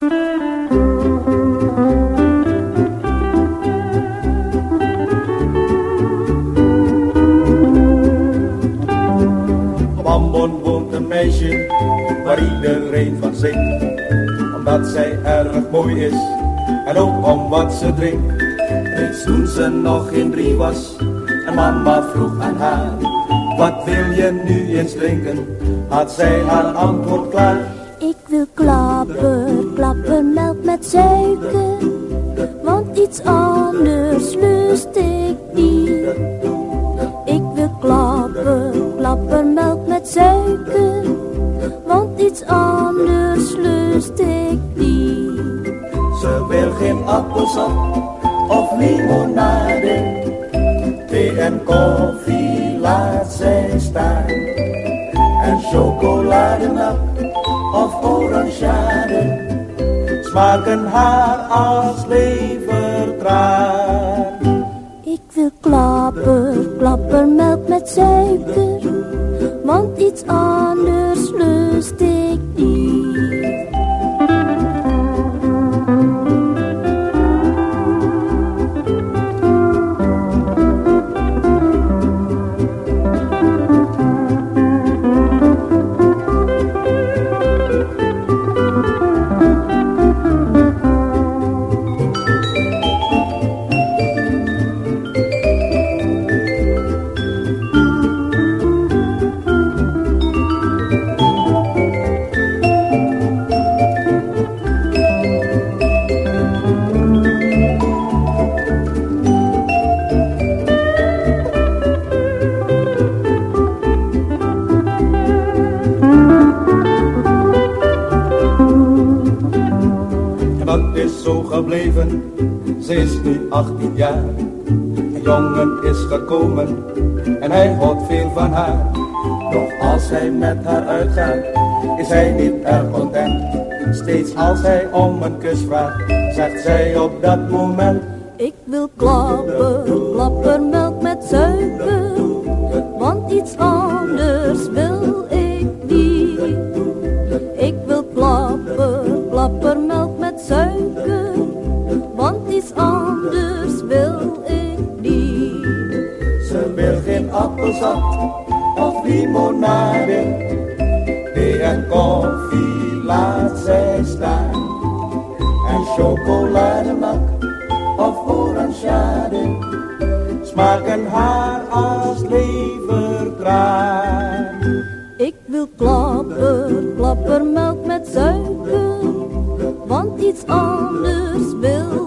Ambon woont een meisje waar iedereen van zingt. Omdat zij erg mooi is en ook om wat ze drinkt. Reeds toen ze nog geen drie was en mama vroeg aan haar. Wat wil je nu eens drinken? Had zij haar antwoord klaar. Ik wil klapper, klapper melk met suiker. Want iets anders lust ik niet. Ik wil klapper, klapper melk met suiker. Want iets anders lust ik niet. Ze wil geen appelsap of limonade. Thee en koffie laat zij staan. En chocolademelk of orangeade smaken haar als levertraan. Ik wil klapper, klapper melk met suiker. Want iets anders dat is zo gebleven, ze is nu 18 jaar. Een jongen is gekomen en hij houdt veel van haar. Doch als hij met haar uitgaat, is hij niet erg content. Steeds als hij om een kus vraagt, zegt zij op dat moment. Ik wil klapper, klapper melk met suiker. Want iets anders wil ik niet. Ik wil klapper, klapper Ze wil geen appelsap of limonade. Thee en koffie laat zij staan. En chocolademelk of orangeade smaken haar als levertraan. Ik wil klapper, klapper melk met suiker. Want iets anders wil